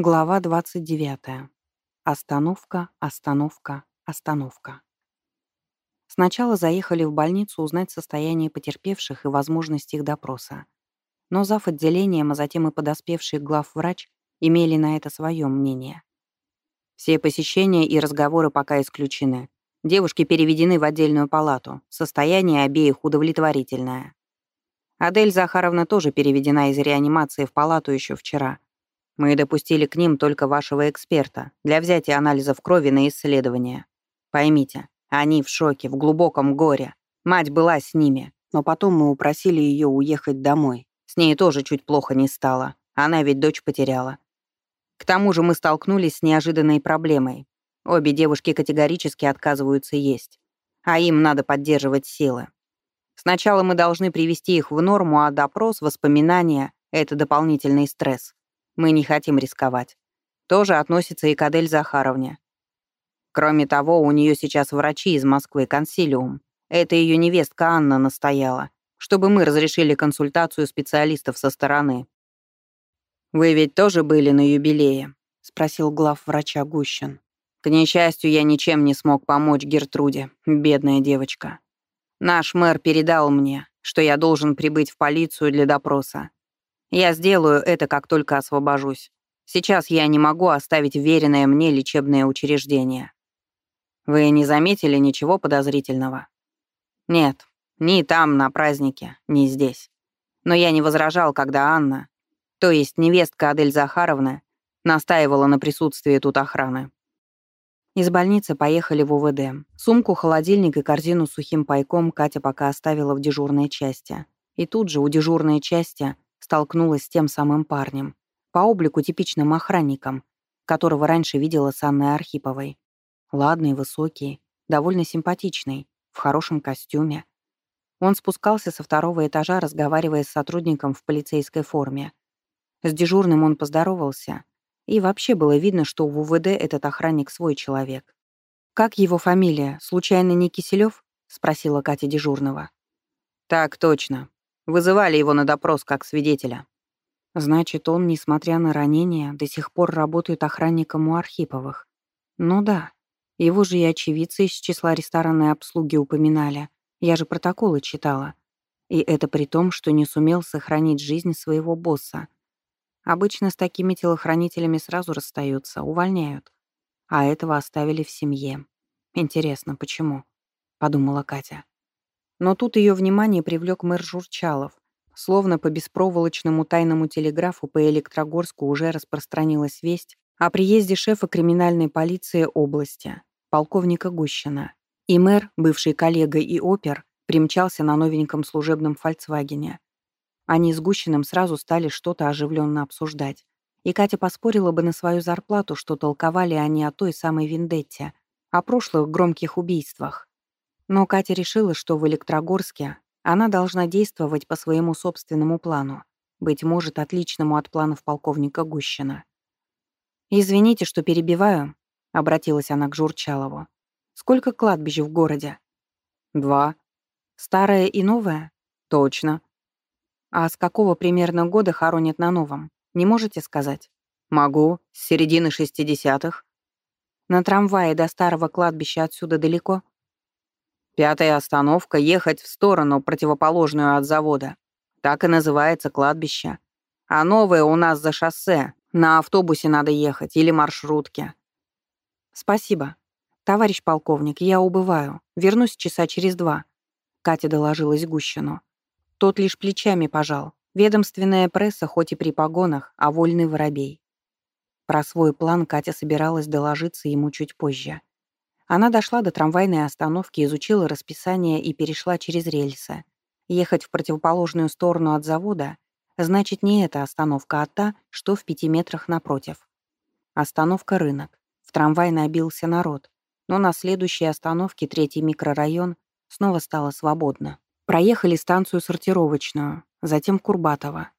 Глава 29. Остановка, остановка, остановка. Сначала заехали в больницу узнать состояние потерпевших и возможность их допроса. Но зав. отделением, а затем и подоспевший главврач имели на это свое мнение. Все посещения и разговоры пока исключены. Девушки переведены в отдельную палату. Состояние обеих удовлетворительное. Адель Захаровна тоже переведена из реанимации в палату еще вчера — мы допустили к ним только вашего эксперта для взятия анализов крови на исследование. Поймите, они в шоке, в глубоком горе. Мать была с ними, но потом мы упросили ее уехать домой. С ней тоже чуть плохо не стало. Она ведь дочь потеряла. К тому же мы столкнулись с неожиданной проблемой. Обе девушки категорически отказываются есть. А им надо поддерживать силы. Сначала мы должны привести их в норму, а допрос, воспоминания — это дополнительный стресс. Мы не хотим рисковать. Тоже относится и к Адель Захаровне. Кроме того, у нее сейчас врачи из Москвы, консилиум. Это ее невестка Анна настояла, чтобы мы разрешили консультацию специалистов со стороны. «Вы ведь тоже были на юбилее?» — спросил глав врача Гущин. «К несчастью, я ничем не смог помочь Гертруде, бедная девочка. Наш мэр передал мне, что я должен прибыть в полицию для допроса. Я сделаю это, как только освобожусь. Сейчас я не могу оставить веренное мне лечебное учреждение. Вы не заметили ничего подозрительного? Нет, ни там, на празднике, ни здесь. Но я не возражал, когда Анна, то есть невестка Адель Захаровна, настаивала на присутствии тут охраны. Из больницы поехали в УВД. Сумку, холодильник и корзину с сухим пайком Катя пока оставила в дежурной части. И тут же у дежурной части столкнулась с тем самым парнем, по облику типичным охранником, которого раньше видела с Анной Архиповой. Ладный, высокий, довольно симпатичный, в хорошем костюме. Он спускался со второго этажа, разговаривая с сотрудником в полицейской форме. С дежурным он поздоровался, и вообще было видно, что в УВД этот охранник свой человек. «Как его фамилия? Случайно не Киселёв?» — спросила Катя дежурного. «Так точно. Вызывали его на допрос как свидетеля. Значит, он, несмотря на ранения, до сих пор работает охранником у Архиповых. Ну да, его же и очевидцы из числа ресторанной обслуги упоминали. Я же протоколы читала. И это при том, что не сумел сохранить жизнь своего босса. Обычно с такими телохранителями сразу расстаются, увольняют. А этого оставили в семье. Интересно, почему? Подумала Катя. Но тут ее внимание привлек мэр Журчалов. Словно по беспроволочному тайному телеграфу по Электрогорску уже распространилась весть о приезде шефа криминальной полиции области, полковника Гущина. И мэр, бывший коллега и опер, примчался на новеньком служебном «Фольксвагене». Они с Гущиным сразу стали что-то оживленно обсуждать. И Катя поспорила бы на свою зарплату, что толковали они о той самой Вендетте, о прошлых громких убийствах. Но Катя решила, что в Электрогорске она должна действовать по своему собственному плану, быть может, отличному от планов полковника Гущина. «Извините, что перебиваю», — обратилась она к Журчалову. «Сколько кладбищ в городе?» «Два». «Старое и новое?» «Точно». «А с какого примерно года хоронят на новом? Не можете сказать?» «Могу. С середины шестидесятых». «На трамвае до старого кладбища отсюда далеко?» Пятая остановка — ехать в сторону, противоположную от завода. Так и называется кладбище. А новое у нас за шоссе. На автобусе надо ехать или маршрутке. Спасибо. Товарищ полковник, я убываю. Вернусь часа через два. Катя доложилась Гущину. Тот лишь плечами пожал. Ведомственная пресса хоть и при погонах, а вольный воробей. Про свой план Катя собиралась доложиться ему чуть позже. Она дошла до трамвайной остановки, изучила расписание и перешла через рельсы. Ехать в противоположную сторону от завода значит не эта остановка, а та, что в пяти метрах напротив. Остановка «Рынок». В трамвай набился народ, но на следующей остановке третий микрорайон снова стало свободно. Проехали станцию сортировочную, затем Курбатова.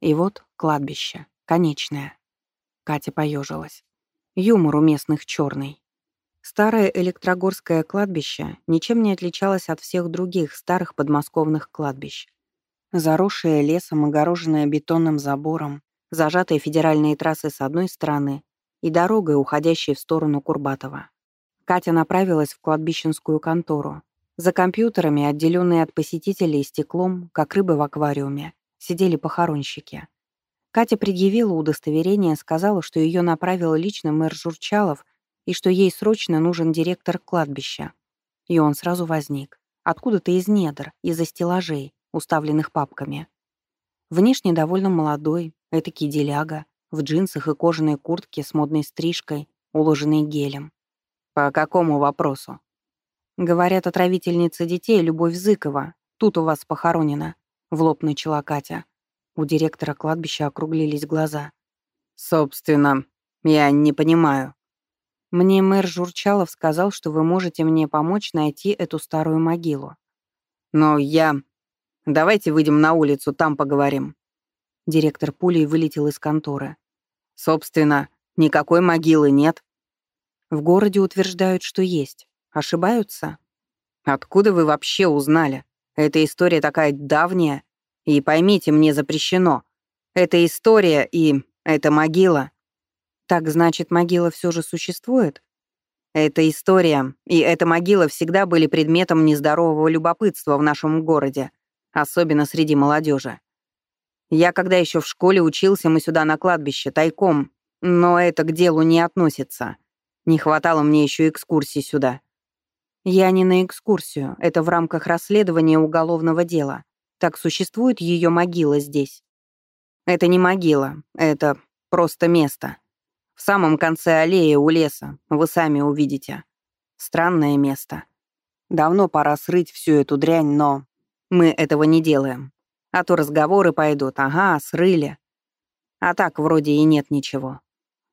И вот кладбище, конечное. Катя поежилась. Юмор у местных черный. Старое Электрогорское кладбище ничем не отличалось от всех других старых подмосковных кладбищ. Заросшее лесом, огороженное бетонным забором, зажатые федеральные трассы с одной стороны и дорогой, уходящей в сторону Курбатова. Катя направилась в кладбищенскую контору. За компьютерами, отделенные от посетителей стеклом, как рыбы в аквариуме, сидели похоронщики. Катя предъявила удостоверение, сказала, что ее направил лично мэр Журчалов и что ей срочно нужен директор кладбища. И он сразу возник. Откуда-то из недр, из-за стеллажей, уставленных папками. Внешне довольно молодой, этакий деляга, в джинсах и кожаной куртке с модной стрижкой, уложенной гелем. «По какому вопросу?» «Говорят, отравительница детей Любовь Зыкова. Тут у вас похоронена», — в лоб начала Катя. У директора кладбища округлились глаза. «Собственно, я не понимаю». «Мне мэр Журчалов сказал, что вы можете мне помочь найти эту старую могилу». «Но я... Давайте выйдем на улицу, там поговорим». Директор пулей вылетел из конторы. «Собственно, никакой могилы нет». «В городе утверждают, что есть. Ошибаются?» «Откуда вы вообще узнали? Эта история такая давняя. И поймите, мне запрещено. Это история и это могила. Так значит, могила все же существует? Это история, и эта могила всегда были предметом нездорового любопытства в нашем городе, особенно среди молодежи. Я когда еще в школе учился, мы сюда на кладбище, тайком, но это к делу не относится. Не хватало мне еще экскурсии сюда. Я не на экскурсию, это в рамках расследования уголовного дела. Так существует ее могила здесь. Это не могила, это просто место. В самом конце аллеи у леса, вы сами увидите. Странное место. Давно пора срыть всю эту дрянь, но мы этого не делаем. А то разговоры пойдут, ага, срыли. А так вроде и нет ничего.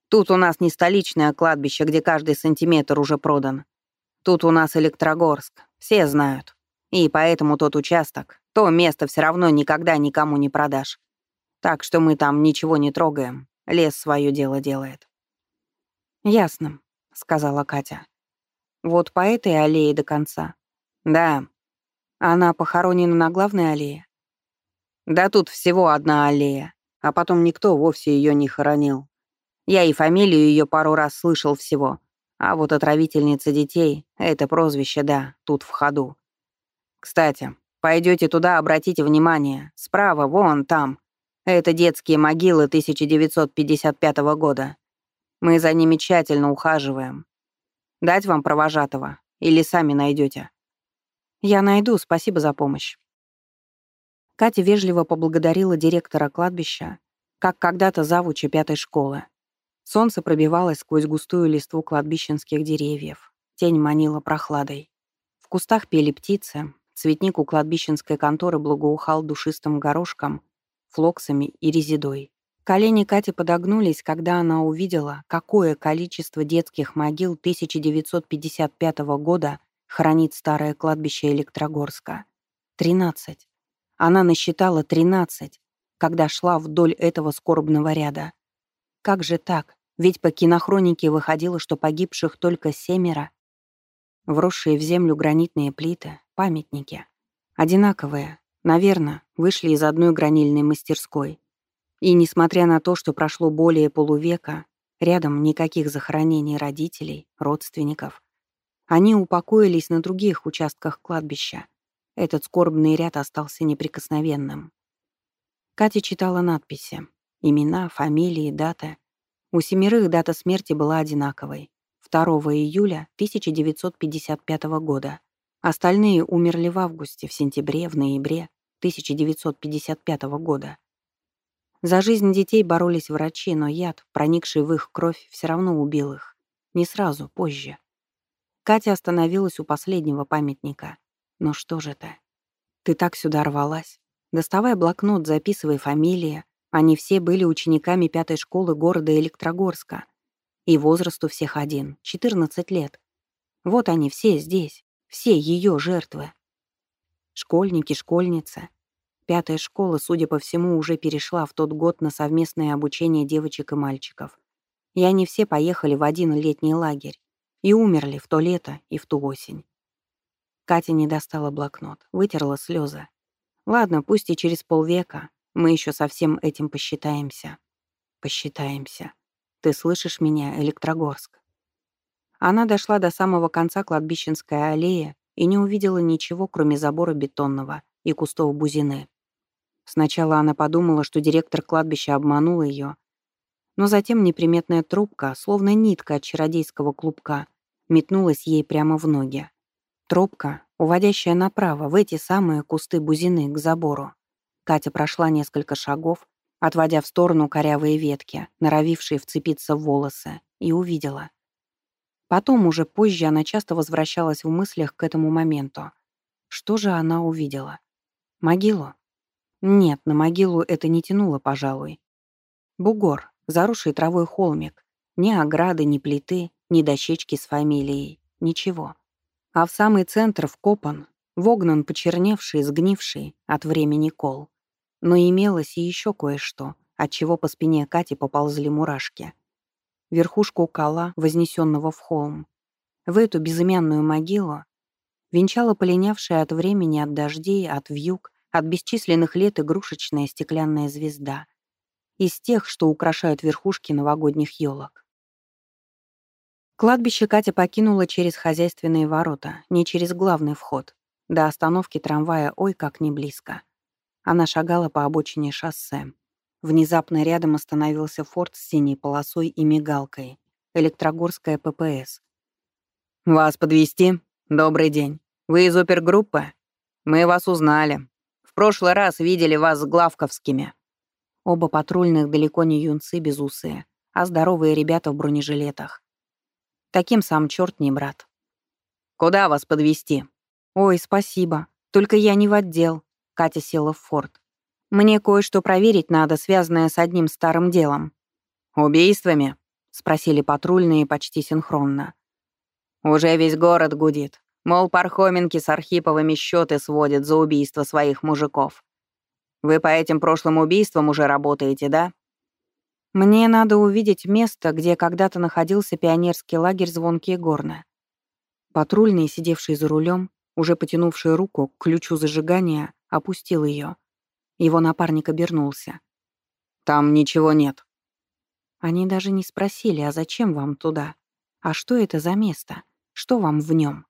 Тут у нас не столичное кладбище, где каждый сантиметр уже продан. Тут у нас Электрогорск, все знают. И поэтому тот участок, то место все равно никогда никому не продашь. Так что мы там ничего не трогаем. Лес свое дело делает». «Ясно», — сказала Катя. «Вот по этой аллее до конца». «Да». «Она похоронена на главной аллее?» «Да тут всего одна аллея, а потом никто вовсе ее не хоронил. Я и фамилию ее пару раз слышал всего, а вот отравительница детей — это прозвище, да, тут в ходу. Кстати, пойдете туда, обратите внимание. Справа, вон там. Это детские могилы 1955 года. Мы за ними тщательно ухаживаем. Дать вам провожатого? Или сами найдете? Я найду, спасибо за помощь. Катя вежливо поблагодарила директора кладбища, как когда-то завуча пятой школы. Солнце пробивалось сквозь густую листву кладбищенских деревьев. Тень манила прохладой. В кустах пели птицы, Цветник у кладбищенской конторы благоухал душистым горошком, флоксами и резидой. Колени Кати подогнулись, когда она увидела, какое количество детских могил 1955 года хранит старое кладбище Электрогорска. Тринадцать. Она насчитала тринадцать, когда шла вдоль этого скорбного ряда. Как же так? Ведь по кинохронике выходило, что погибших только семеро. Вросшие в землю гранитные плиты, Памятники. Одинаковые. Наверное, вышли из одной гранильной мастерской. И несмотря на то, что прошло более полувека, рядом никаких захоронений родителей, родственников. Они упокоились на других участках кладбища. Этот скорбный ряд остался неприкосновенным. Катя читала надписи. Имена, фамилии, даты. У семерых дата смерти была одинаковой. 2 июля 1955 года. Остальные умерли в августе, в сентябре, в ноябре 1955 года. За жизнь детей боролись врачи, но яд, проникший в их кровь, все равно убил их. Не сразу, позже. Катя остановилась у последнего памятника. Ну что же это? Ты так сюда рвалась. Доставай блокнот, записывай фамилии. Они все были учениками пятой школы города Электрогорска. И возраст у всех один — 14 лет. Вот они все здесь. Все ее жертвы. Школьники, школьницы. Пятая школа, судя по всему, уже перешла в тот год на совместное обучение девочек и мальчиков. И они все поехали в один летний лагерь. И умерли в то лето и в ту осень. Катя не достала блокнот, вытерла слезы. Ладно, пусть и через полвека. Мы еще со всем этим посчитаемся. Посчитаемся. Ты слышишь меня, Электрогорск?» Она дошла до самого конца кладбищенской аллеи и не увидела ничего, кроме забора бетонного и кустов бузины. Сначала она подумала, что директор кладбища обманул ее, но затем неприметная трубка, словно нитка от чародейского клубка, метнулась ей прямо в ноги. Тропка, уводящая направо, в эти самые кусты бузины, к забору. Катя прошла несколько шагов, отводя в сторону корявые ветки, норовившие вцепиться в волосы, и увидела. Потом, уже позже, она часто возвращалась в мыслях к этому моменту. Что же она увидела? Могилу? Нет, на могилу это не тянуло, пожалуй. Бугор, заросший травой холмик. Ни ограды, ни плиты, ни дощечки с фамилией. Ничего. А в самый центр вкопан, вогнан почерневший, сгнивший от времени кол. Но имелось и еще кое-что, от чего по спине Кати поползли мурашки верхушку кола, вознесенного в холм. В эту безымянную могилу венчала полинявшая от времени, от дождей, от вьюг, от бесчисленных лет игрушечная стеклянная звезда. Из тех, что украшают верхушки новогодних елок. Кладбище Катя покинула через хозяйственные ворота, не через главный вход. До остановки трамвая ой как не близко. Она шагала по обочине шоссе. Внезапно рядом остановился форт с синей полосой и мигалкой. Электрогорская ППС. «Вас подвести? Добрый день. Вы из опергруппы? Мы вас узнали. В прошлый раз видели вас с Главковскими». Оба патрульных далеко не юнцы безусые, а здоровые ребята в бронежилетах. Таким сам черт не брат. «Куда вас подвести? «Ой, спасибо. Только я не в отдел». Катя села в форт. Мне кое-что проверить надо, связанное с одним старым делом». «Убийствами?» — спросили патрульные почти синхронно. «Уже весь город гудит. Мол, Пархоменки с Архиповыми счеты сводят за убийство своих мужиков. Вы по этим прошлым убийствам уже работаете, да?» «Мне надо увидеть место, где когда-то находился пионерский лагерь «Звонкие горны». Патрульный, сидевший за рулем, уже потянувший руку к ключу зажигания, опустил ее. Его напарник обернулся. «Там ничего нет». Они даже не спросили, а зачем вам туда? А что это за место? Что вам в нем?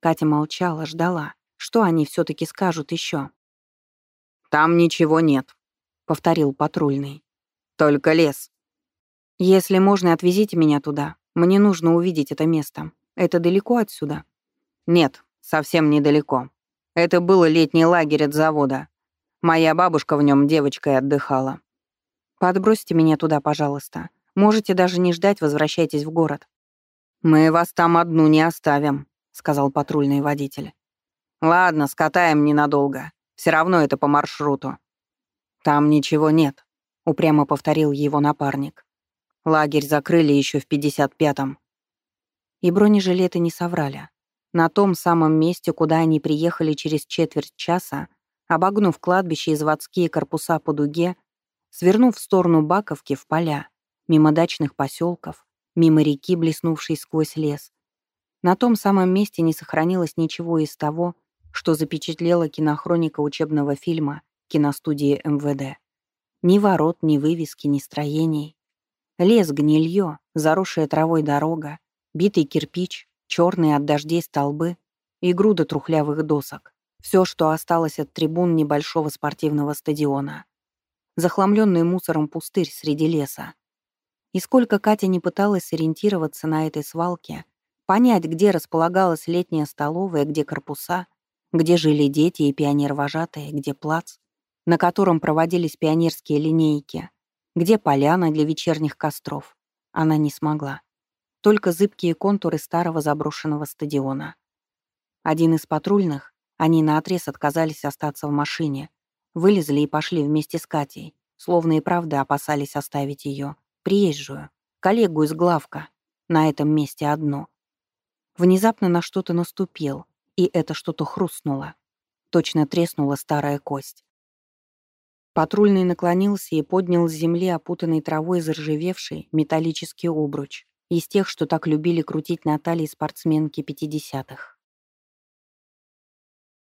Катя молчала, ждала. Что они все таки скажут еще? «Там ничего нет», — повторил патрульный. «Только лес». «Если можно, отвезите меня туда. Мне нужно увидеть это место. Это далеко отсюда?» «Нет, совсем недалеко. Это был летний лагерь от завода. Моя бабушка в нем девочкой отдыхала. Подбросьте меня туда, пожалуйста. Можете даже не ждать, возвращайтесь в город. Мы вас там одну не оставим, сказал патрульный водитель. Ладно, скатаем ненадолго. Все равно это по маршруту. Там ничего нет, упрямо повторил его напарник. Лагерь закрыли еще в 55-м. И бронежилеты не соврали. На том самом месте, куда они приехали через четверть часа, обогнув кладбище и заводские корпуса по дуге, свернув в сторону Баковки в поля, мимо дачных поселков, мимо реки, блеснувшей сквозь лес. На том самом месте не сохранилось ничего из того, что запечатлела кинохроника учебного фильма киностудии МВД. Ни ворот, ни вывески, ни строений. Лес, гнилье, заросшая травой дорога, битый кирпич, черные от дождей столбы и груда трухлявых досок. Все, что осталось от трибун небольшого спортивного стадиона. Захламленный мусором пустырь среди леса. И сколько Катя не пыталась сориентироваться на этой свалке, понять, где располагалась летняя столовая, где корпуса, где жили дети и пионер-вожатые, где плац, на котором проводились пионерские линейки, где поляна для вечерних костров, она не смогла. Только зыбкие контуры старого заброшенного стадиона. Один из патрульных, они наотрез отказались остаться в машине, вылезли и пошли вместе с Катей, словно и правда опасались оставить ее, приезжую, коллегу из главка, на этом месте одну. Внезапно на что-то наступил, и это что-то хрустнуло. Точно треснула старая кость. Патрульный наклонился и поднял с земли опутанный травой заржавевший металлический обруч из тех, что так любили крутить на талии спортсменки пятидесятых.